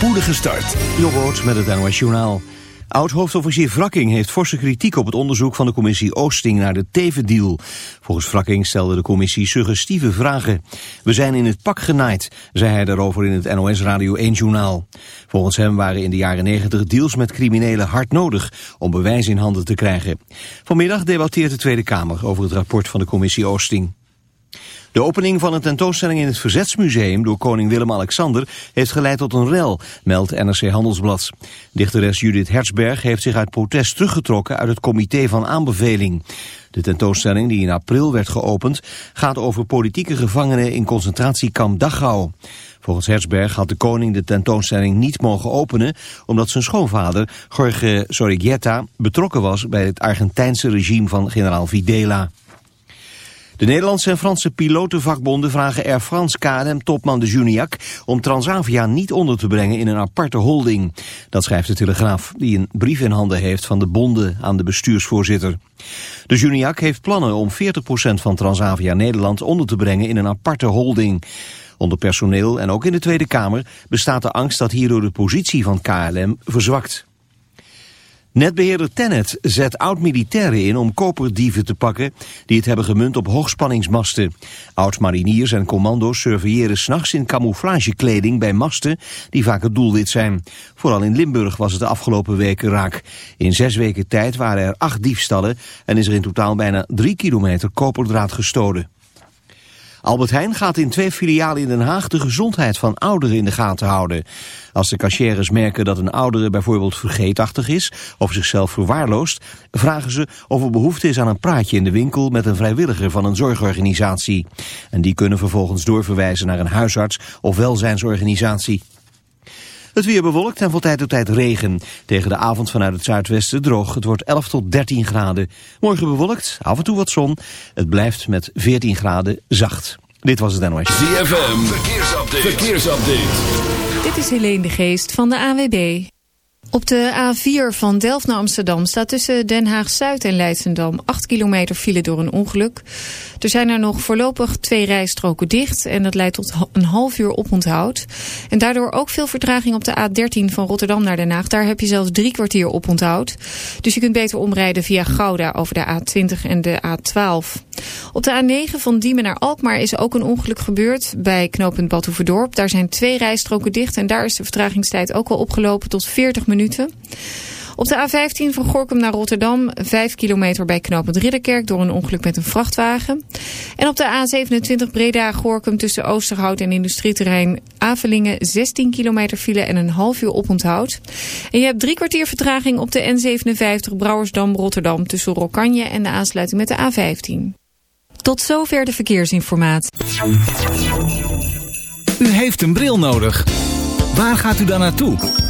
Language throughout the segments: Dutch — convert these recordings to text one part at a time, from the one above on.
spoedige start. Jobboot met het NOS Journaal. Oud-hoofdofficier Wrakking heeft forse kritiek op het onderzoek van de commissie Oosting naar de Teven-deal. Volgens Wrakking stelde de commissie suggestieve vragen. We zijn in het pak genaaid, zei hij daarover in het NOS Radio 1 Journaal. Volgens hem waren in de jaren 90 deals met criminelen hard nodig om bewijs in handen te krijgen. Vanmiddag debatteert de Tweede Kamer over het rapport van de commissie Oosting. De opening van een tentoonstelling in het Verzetsmuseum door koning Willem-Alexander heeft geleid tot een rel, meldt NRC Handelsblad. Dichteres Judith Herzberg heeft zich uit protest teruggetrokken uit het comité van aanbeveling. De tentoonstelling die in april werd geopend gaat over politieke gevangenen in concentratiekamp Dachau. Volgens Herzberg had de koning de tentoonstelling niet mogen openen omdat zijn schoonvader Jorge Sorigeta betrokken was bij het Argentijnse regime van generaal Videla. De Nederlandse en Franse pilotenvakbonden vragen Air France KLM-topman de Juniac om Transavia niet onder te brengen in een aparte holding. Dat schrijft de Telegraaf, die een brief in handen heeft van de bonden aan de bestuursvoorzitter. De Juniac heeft plannen om 40% van Transavia Nederland onder te brengen in een aparte holding. Onder personeel en ook in de Tweede Kamer bestaat de angst dat hierdoor de positie van KLM verzwakt. Netbeheerder Tennet zet oud-militairen in om koperdieven te pakken die het hebben gemunt op hoogspanningsmasten. Oud-mariniers en commando's surveilleren s'nachts in camouflagekleding bij masten die vaak het doelwit zijn. Vooral in Limburg was het de afgelopen weken raak. In zes weken tijd waren er acht diefstallen en is er in totaal bijna drie kilometer koperdraad gestolen. Albert Heijn gaat in twee filialen in Den Haag de gezondheid van ouderen in de gaten houden. Als de cashiers merken dat een oudere bijvoorbeeld vergeetachtig is of zichzelf verwaarloost, vragen ze of er behoefte is aan een praatje in de winkel met een vrijwilliger van een zorgorganisatie. En die kunnen vervolgens doorverwijzen naar een huisarts of welzijnsorganisatie. Het weer bewolkt en van tijd tot tijd regen. Tegen de avond vanuit het zuidwesten droog. Het wordt 11 tot 13 graden. Morgen bewolkt, af en toe wat zon. Het blijft met 14 graden zacht. Dit was het NOS. ZFM, verkeersupdate. verkeersupdate. Dit is Helene de Geest van de AWB. Op de A4 van Delft naar Amsterdam staat tussen Den Haag-Zuid en Leidsendam 8 kilometer file door een ongeluk. Er zijn er nog voorlopig twee rijstroken dicht en dat leidt tot een half uur oponthoud. En daardoor ook veel vertraging op de A13 van Rotterdam naar Den Haag. Daar heb je zelfs drie kwartier oponthoud. Dus je kunt beter omrijden via Gouda over de A20 en de A12. Op de A9 van Diemen naar Alkmaar is ook een ongeluk gebeurd bij knooppunt Badhoevedorp. Daar zijn twee rijstroken dicht en daar is de vertragingstijd ook al opgelopen tot 40 minuten. Op de A15 van Gorkum naar Rotterdam, 5 kilometer bij knooppunt Ridderkerk door een ongeluk met een vrachtwagen. En op de A27 Breda-Gorkum tussen Oosterhout en industrieterrein Avelingen 16 kilometer file en een half uur oponthoud. En je hebt drie kwartier vertraging op de N57 Brouwersdam-Rotterdam tussen Rokanje en de aansluiting met de A15. Tot zover de verkeersinformatie. U heeft een bril nodig. Waar gaat u dan naartoe?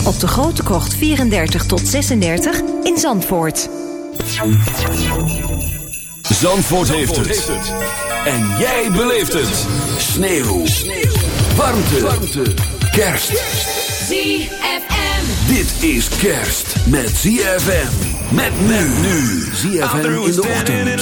op de Grote Krocht 34 tot 36 in Zandvoort. Zandvoort, heeft, het. En jij beleeft het. Sneeuw. Warmte. Warmte. Kerst. ZFM. Dit is kerst met ZFM. Met men nu. ZFM in de ochtend.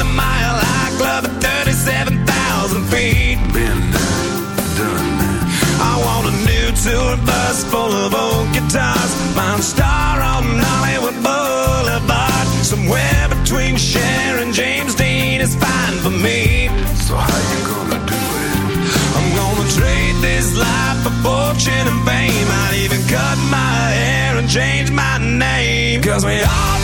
feet. Been done. I want a new tour bus full of old guitars. Mine star on Hollywood Boulevard. Somewhere between Cher and James Dean is fine for me. So how you gonna do it? I'm gonna trade this life for fortune and fame. I'd even cut my hair and change my name. Cause we all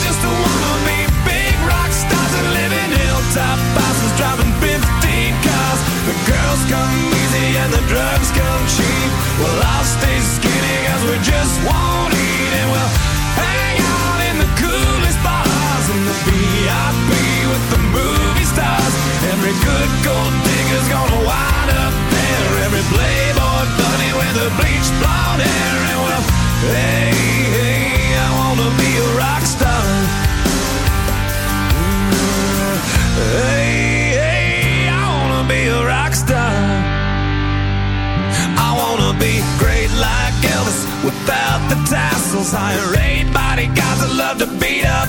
good gold digger's gonna wind up there. Every playboy bunny with the bleached blonde hair. And well, hey, hey, I wanna be a rock star. Hey, hey, I wanna be a rock star. I wanna be great like Elvis without the tassels. Hire eight bodyguards that love to beat up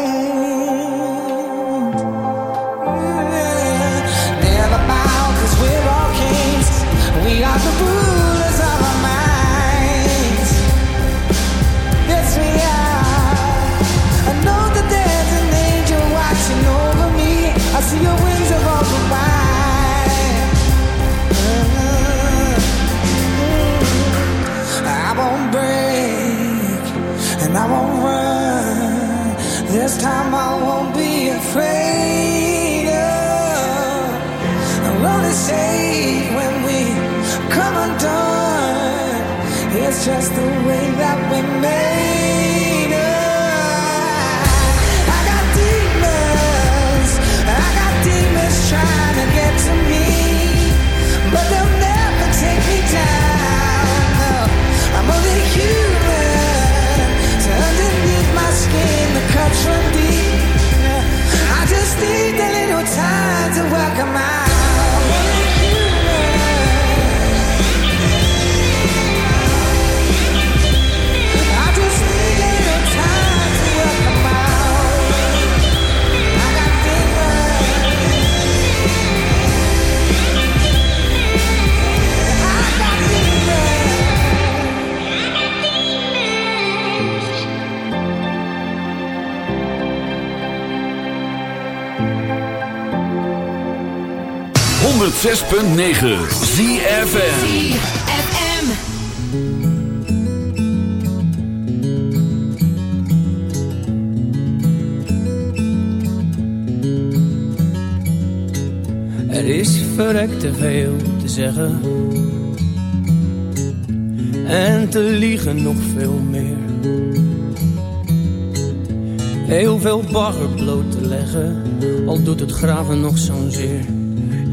106.9 ZFM. Er is verrekt te veel te zeggen. En te liegen nog veel meer. Heel veel bagger bloot te leggen. Al doet het graven nog zo'n zeer.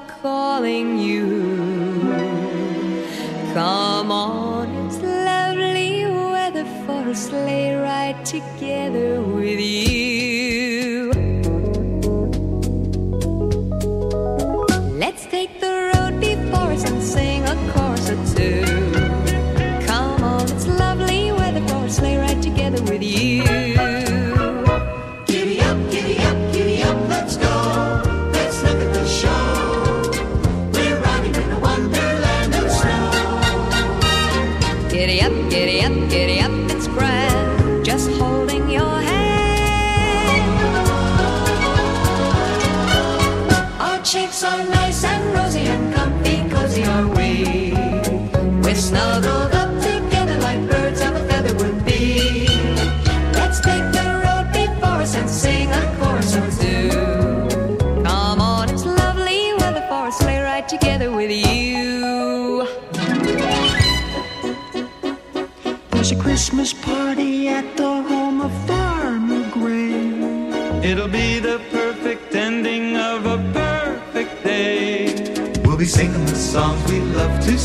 calling you. Come on, it's lovely weather for a sleigh ride together.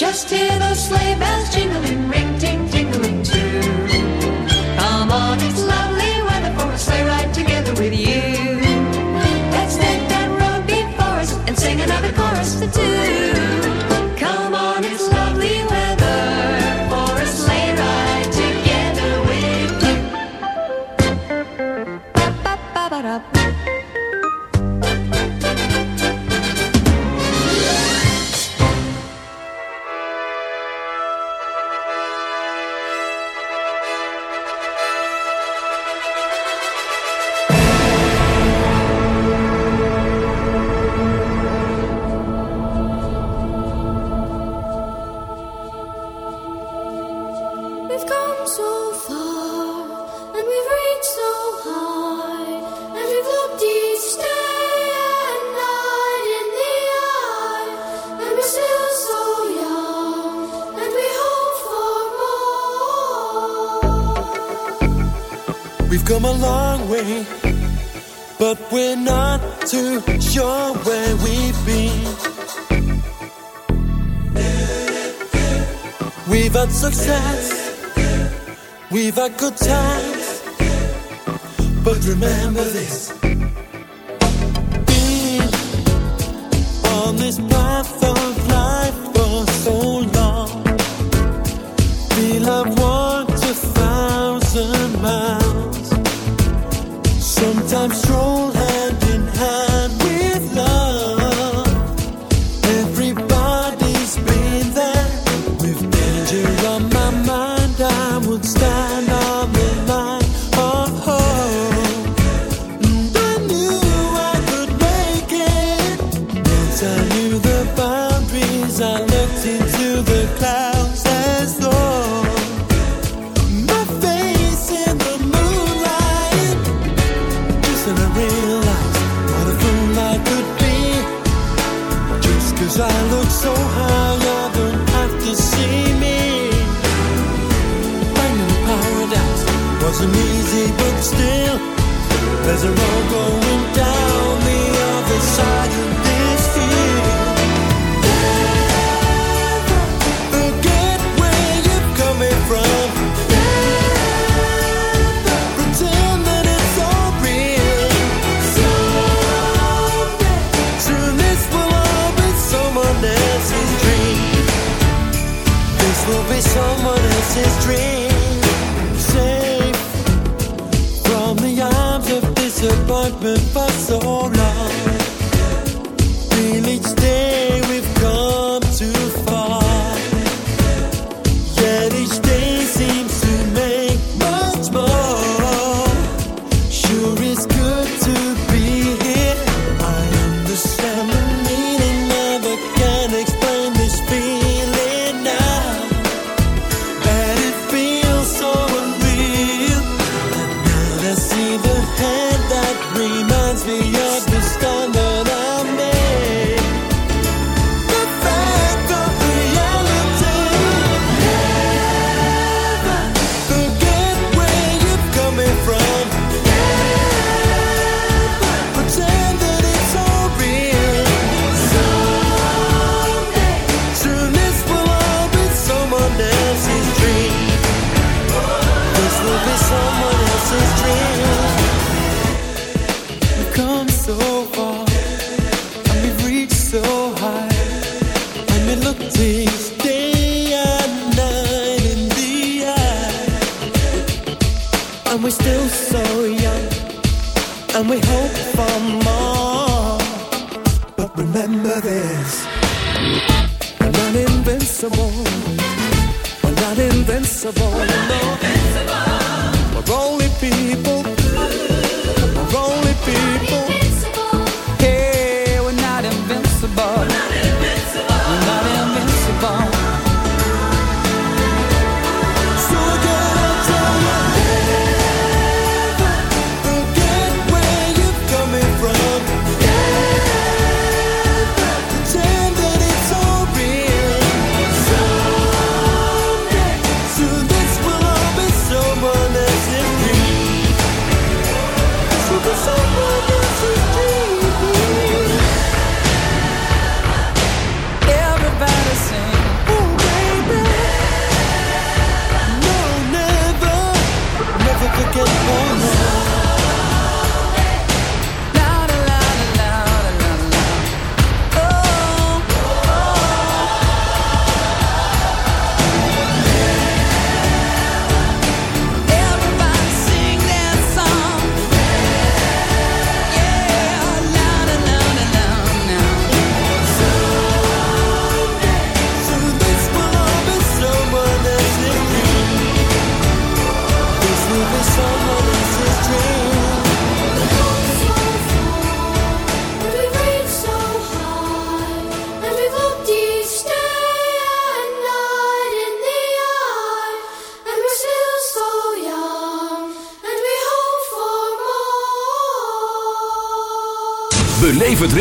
Just hear those sleigh bells jingling, ring. have we've had good times. But remember this been on this path of life for so long, we'll have walked a thousand miles, sometimes strong.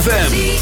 ZFM.